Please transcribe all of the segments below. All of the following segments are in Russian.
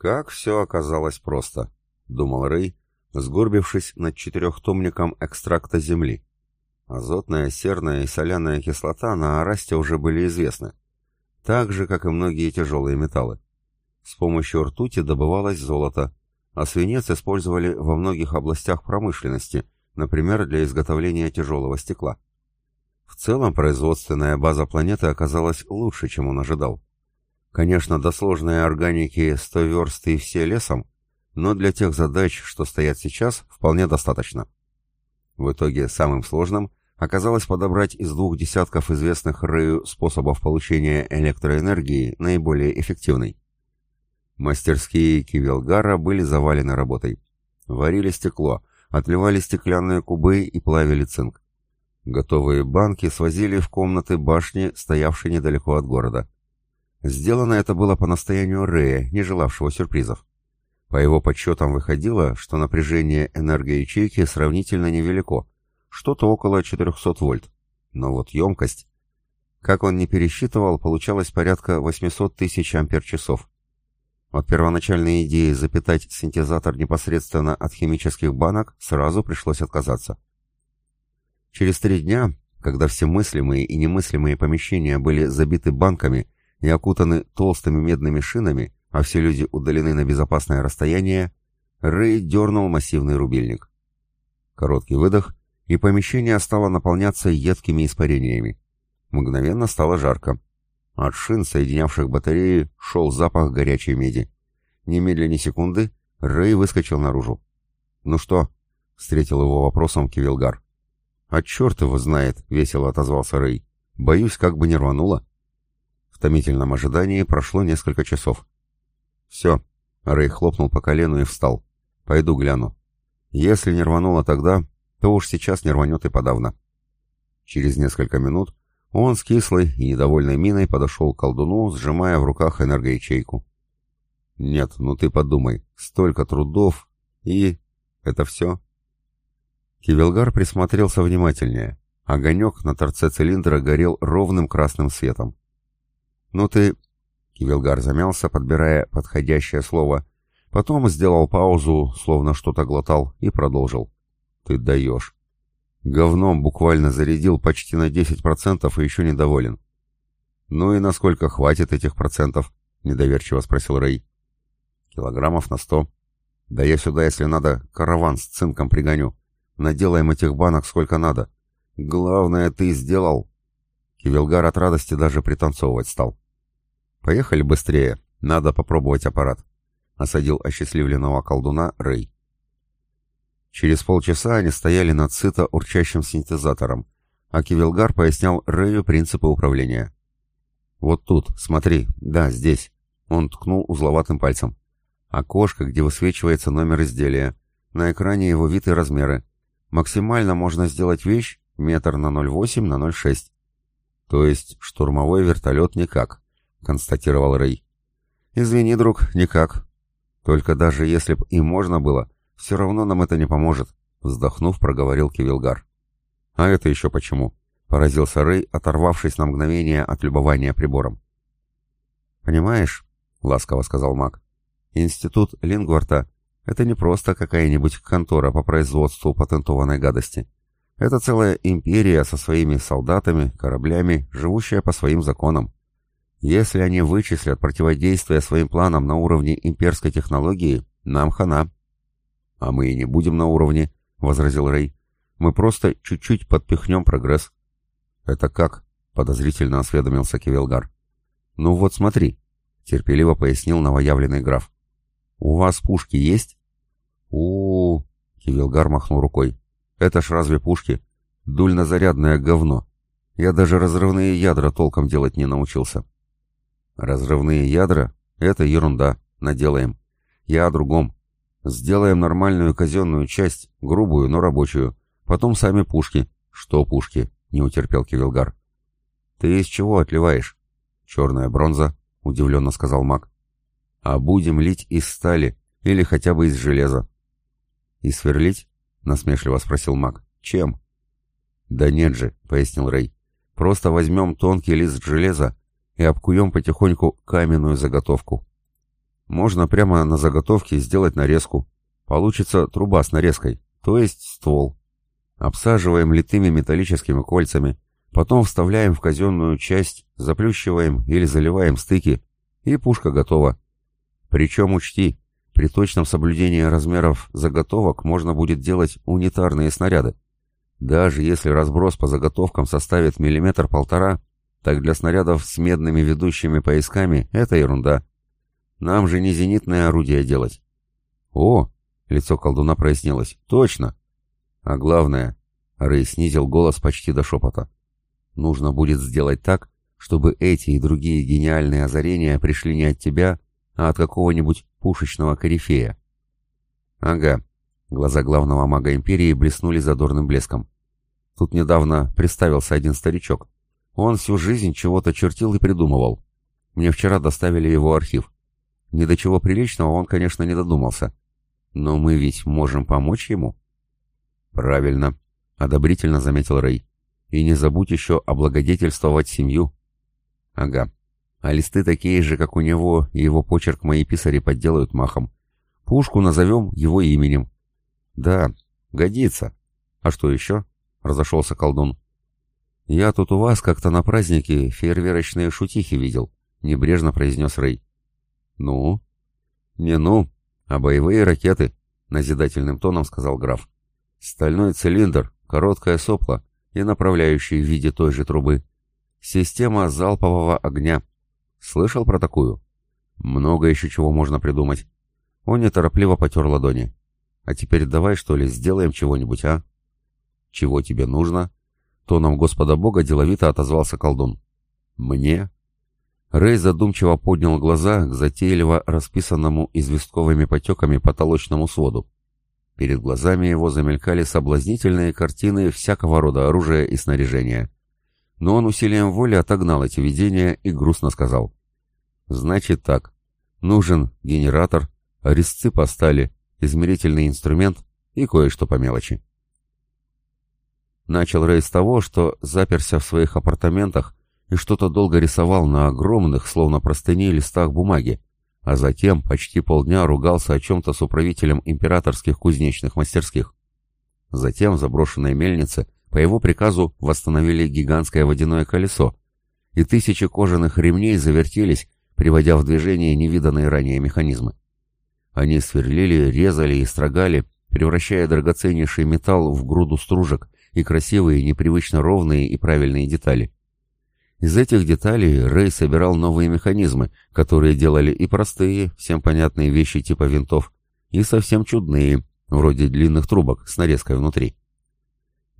Как все оказалось просто, думал Рэй, сгорбившись над четырехтомником экстракта земли. Азотная, серная и соляная кислота на Арасте уже были известны, так же, как и многие тяжелые металлы. С помощью ртути добывалось золото, а свинец использовали во многих областях промышленности, например, для изготовления тяжелого стекла. В целом производственная база планеты оказалась лучше, чем он ожидал. Конечно, до сложной органики 100 верст и все лесом, но для тех задач, что стоят сейчас, вполне достаточно. В итоге самым сложным оказалось подобрать из двух десятков известных Рэю способов получения электроэнергии наиболее эффективный. Мастерские Кивелгара были завалены работой. Варили стекло, отливали стеклянные кубы и плавили цинк. Готовые банки свозили в комнаты башни, стоявшие недалеко от города. Сделано это было по настоянию Рэя, не желавшего сюрпризов. По его подсчетам выходило, что напряжение энергоячейки сравнительно невелико, что-то около 400 вольт. Но вот емкость... Как он не пересчитывал, получалось порядка 800 тысяч ампер-часов. От первоначальной идеи запитать синтезатор непосредственно от химических банок сразу пришлось отказаться. Через три дня, когда все мыслимые и немыслимые помещения были забиты банками и окутаны толстыми медными шинами, а все люди удалены на безопасное расстояние, Рэй дернул массивный рубильник. Короткий выдох, и помещение стало наполняться едкими испарениями. Мгновенно стало жарко. От шин, соединявших батареи, шел запах горячей меди. Немедленно секунды Рэй выскочил наружу. «Ну что?» — встретил его вопросом Кивилгар. «А черт его знает!» — весело отозвался Рэй. «Боюсь, как бы не рвануло». Томительном ожидании прошло несколько часов. «Все», — Рэй хлопнул по колену и встал. «Пойду гляну. Если не рвануло тогда, то уж сейчас не рванет и подавно. Через несколько минут он с кислой и недовольной миной подошел к колдуну, сжимая в руках энергоячейку. «Нет, ну ты подумай, столько трудов и... это все?» Кивелгар присмотрелся внимательнее. Огонек на торце цилиндра горел ровным красным светом. «Ну ты...» Кивелгар замялся, подбирая подходящее слово. Потом сделал паузу, словно что-то глотал, и продолжил. Ты даешь. Говном буквально зарядил почти на 10% и еще недоволен. Ну и насколько хватит этих процентов? Недоверчиво спросил Рэй. Килограммов на сто. Да я сюда, если надо, караван с цинком пригоню. Наделаем этих банок сколько надо. Главное, ты сделал. Кивилгар от радости даже пританцовывать стал. Поехали быстрее, надо попробовать аппарат. Осадил осчастливленного колдуна Рэй. Через полчаса они стояли над сыто урчащим синтезатором, а Кивилгар пояснял Рэю принципы управления. «Вот тут, смотри, да, здесь». Он ткнул узловатым пальцем. Окошко, где высвечивается номер изделия. На экране его вид и размеры. Максимально можно сделать вещь метр на 0,8 на 0,6. То есть штурмовой вертолет никак, констатировал Рэй. Извини, друг, никак. Только даже если б и можно было, «Все равно нам это не поможет», — вздохнув, проговорил Кивилгар. «А это еще почему?» — поразился Рэй, оторвавшись на мгновение от любования прибором. «Понимаешь», — ласково сказал маг, — «институт Лингварта — это не просто какая-нибудь контора по производству патентованной гадости. Это целая империя со своими солдатами, кораблями, живущая по своим законам. Если они вычислят противодействие своим планам на уровне имперской технологии, нам хана». «А мы и не будем на уровне», — возразил Рэй. «Мы просто чуть-чуть подпихнем прогресс». «Это как?» — подозрительно осведомился Кивелгар. «Ну вот смотри», — терпеливо пояснил новоявленный граф. «У вас пушки есть?» у, -у, -у Кивилгар махнул рукой. «Это ж разве пушки? Дульнозарядное говно. Я даже разрывные ядра толком делать не научился». «Разрывные ядра? Это ерунда. Наделаем. Я о другом. Сделаем нормальную казенную часть, грубую, но рабочую. Потом сами пушки. Что пушки? Не утерпел Кивилгар. Ты из чего отливаешь? Черная бронза, удивленно сказал маг. А будем лить из стали или хотя бы из железа. И сверлить? Насмешливо спросил маг. Чем? Да нет же, пояснил Рэй. Просто возьмем тонкий лист железа и обкуем потихоньку каменную заготовку. Можно прямо на заготовке сделать нарезку. Получится труба с нарезкой, то есть ствол. Обсаживаем литыми металлическими кольцами, потом вставляем в казенную часть, заплющиваем или заливаем стыки, и пушка готова. Причем учти, при точном соблюдении размеров заготовок можно будет делать унитарные снаряды. Даже если разброс по заготовкам составит миллиметр-полтора, так для снарядов с медными ведущими поясками это ерунда. Нам же не зенитное орудие делать. О, лицо колдуна прояснилось. Точно. А главное, Рэй снизил голос почти до шепота. Нужно будет сделать так, чтобы эти и другие гениальные озарения пришли не от тебя, а от какого-нибудь пушечного корифея. Ага, глаза главного мага Империи блеснули задорным блеском. Тут недавно представился один старичок. Он всю жизнь чего-то чертил и придумывал. Мне вчера доставили его архив. Ни до чего приличного он, конечно, не додумался. Но мы ведь можем помочь ему. Правильно, одобрительно заметил Рэй. И не забудь еще облагодетельствовать семью. Ага, а листы такие же, как у него, и его почерк мои писари подделают махом. Пушку назовем его именем. Да, годится. А что еще? Разошелся колдун. Я тут у вас как-то на празднике фейерверочные шутихи видел, небрежно произнес Рэй. Ну? Не ну, а боевые ракеты, назидательным тоном сказал граф. Стальной цилиндр, короткое сопло и направляющий в виде той же трубы. Система залпового огня. Слышал про такую? Много еще чего можно придумать. Он неторопливо потер ладони. А теперь давай, что ли, сделаем чего-нибудь, а? Чего тебе нужно? Тоном Господа Бога деловито отозвался колдун. Мне? Рэй задумчиво поднял глаза к затейливо расписанному известковыми потеками потолочному своду. Перед глазами его замелькали соблазнительные картины всякого рода оружия и снаряжения но он усилием воли отогнал эти видения и грустно сказал. «Значит так. Нужен генератор, резцы по стали, измерительный инструмент и кое-что по мелочи». Начал Рэй с того, что заперся в своих апартаментах и что-то долго рисовал на огромных, словно простыни, листах бумаги, а затем почти полдня ругался о чем-то с управителем императорских кузнечных мастерских. Затем в заброшенной мельнице – по его приказу восстановили гигантское водяное колесо, и тысячи кожаных ремней завертелись, приводя в движение невиданные ранее механизмы. Они сверлили, резали и строгали, превращая драгоценнейший металл в груду стружек и красивые, непривычно ровные и правильные детали. Из этих деталей Рэй собирал новые механизмы, которые делали и простые, всем понятные вещи типа винтов, и совсем чудные, вроде длинных трубок с нарезкой внутри.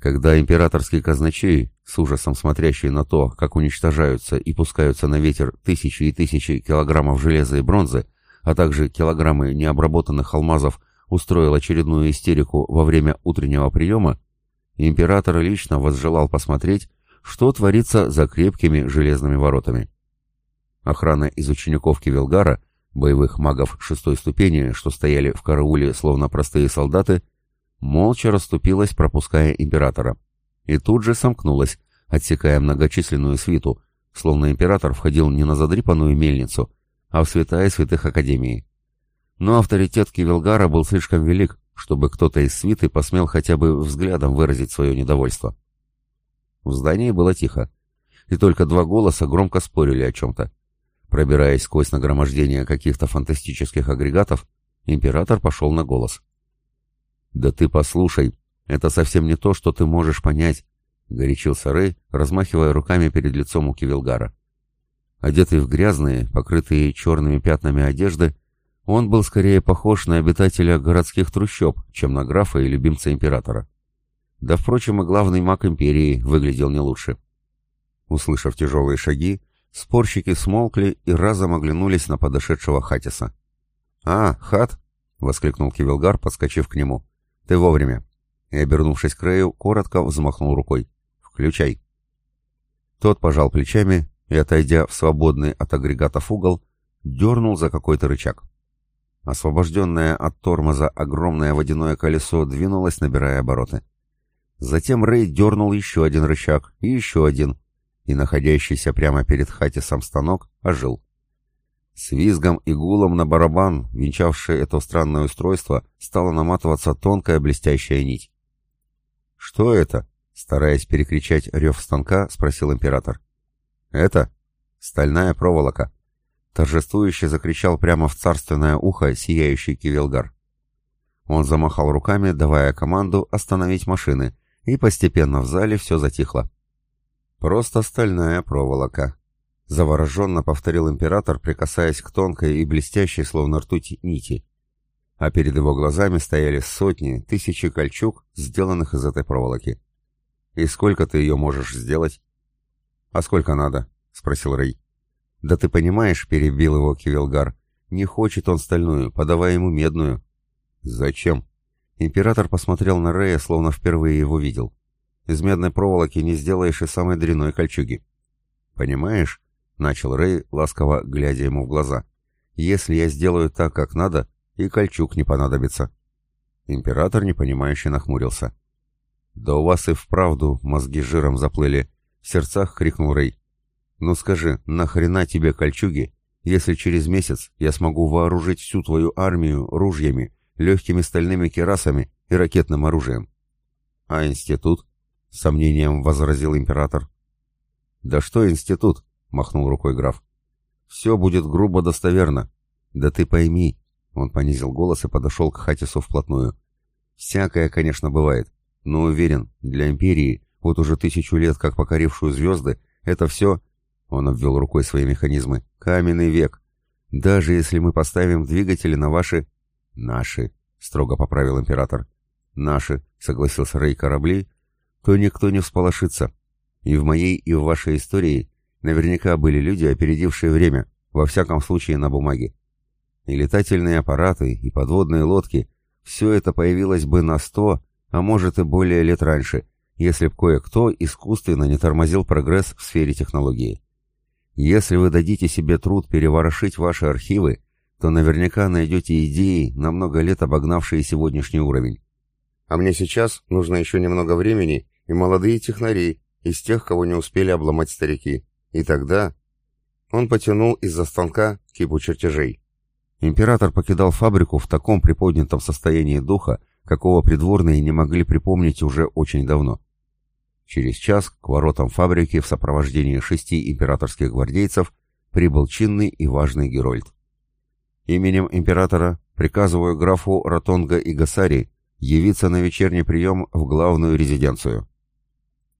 Когда императорский казначей, с ужасом смотрящий на то, как уничтожаются и пускаются на ветер тысячи и тысячи килограммов железа и бронзы, а также килограммы необработанных алмазов, устроил очередную истерику во время утреннего приема, император лично возжелал посмотреть, что творится за крепкими железными воротами. Охрана из учеников Кивилгара, боевых магов шестой ступени, что стояли в карауле словно простые солдаты, молча расступилась, пропуская императора. И тут же сомкнулась, отсекая многочисленную свиту, словно император входил не на задрипанную мельницу, а в святая святых Академии. Но авторитет Кивилгара был слишком велик, чтобы кто-то из свиты посмел хотя бы взглядом выразить свое недовольство. В здании было тихо, и только два голоса громко спорили о чем-то. Пробираясь сквозь нагромождение каких-то фантастических агрегатов, император пошел на голос. «Да ты послушай, это совсем не то, что ты можешь понять», — горячился Рэй, размахивая руками перед лицом у Кивилгара. Одетый в грязные, покрытые черными пятнами одежды, он был скорее похож на обитателя городских трущоб, чем на графа и любимца императора. Да, впрочем, и главный маг империи выглядел не лучше. Услышав тяжелые шаги, спорщики смолкли и разом оглянулись на подошедшего Хатиса. «А, Хат!» — воскликнул Кивилгар, подскочив к нему. «Ты вовремя!» И, обернувшись к Рэю, коротко взмахнул рукой. «Включай!» Тот пожал плечами и, отойдя в свободный от агрегатов угол, дернул за какой-то рычаг. Освобожденное от тормоза огромное водяное колесо двинулось, набирая обороты. Затем Рэй дернул еще один рычаг и еще один, и находящийся прямо перед Хатисом станок ожил. С визгом и гулом на барабан, венчавшее это странное устройство, стала наматываться тонкая блестящая нить. «Что это?» — стараясь перекричать рев станка, спросил император. «Это? Стальная проволока!» Торжествующе закричал прямо в царственное ухо сияющий Кивилгар. Он замахал руками, давая команду остановить машины, и постепенно в зале все затихло. «Просто стальная проволока», — завороженно повторил император, прикасаясь к тонкой и блестящей, словно ртуть, нити. А перед его глазами стояли сотни, тысячи кольчуг, сделанных из этой проволоки. «И сколько ты ее можешь сделать?» «А сколько надо?» — спросил Рэй. «Да ты понимаешь», — перебил его Кивилгар, — «не хочет он стальную, подавай ему медную». «Зачем?» Император посмотрел на Рея, словно впервые его видел. «Из медной проволоки не сделаешь и самой дряной кольчуги». «Понимаешь?» — начал Рэй, ласково глядя ему в глаза. «Если я сделаю так, как надо, и кольчуг не понадобится». Император непонимающе нахмурился. «Да у вас и вправду мозги жиром заплыли!» — в сердцах крикнул Рэй. «Ну скажи, нахрена тебе кольчуги, если через месяц я смогу вооружить всю твою армию ружьями, легкими стальными керасами и ракетным оружием. А институт? Сомнением возразил император. Да что институт? Махнул рукой граф. Все будет грубо достоверно. Да ты пойми. Он понизил голос и подошел к Хатису вплотную. Всякое, конечно, бывает. Но уверен, для империи, вот уже тысячу лет как покорившую звезды, это все... Он обвел рукой свои механизмы. Каменный век. Даже если мы поставим двигатели на ваши «Наши», — строго поправил император. «Наши», — согласился Рэй корабли, — «то никто не всполошится. И в моей, и в вашей истории наверняка были люди, опередившие время, во всяком случае на бумаге. И летательные аппараты, и подводные лодки — все это появилось бы на сто, а может и более лет раньше, если б кое-кто искусственно не тормозил прогресс в сфере технологии. Если вы дадите себе труд переворошить ваши архивы, то наверняка найдете идеи, на много лет обогнавшие сегодняшний уровень. А мне сейчас нужно еще немного времени и молодые технари, из тех, кого не успели обломать старики. И тогда... Он потянул из-за станка кипу чертежей. Император покидал фабрику в таком приподнятом состоянии духа, какого придворные не могли припомнить уже очень давно. Через час к воротам фабрики в сопровождении шести императорских гвардейцев прибыл чинный и важный Герольд. Именем императора приказываю графу Ротонга и Гасари явиться на вечерний прием в главную резиденцию.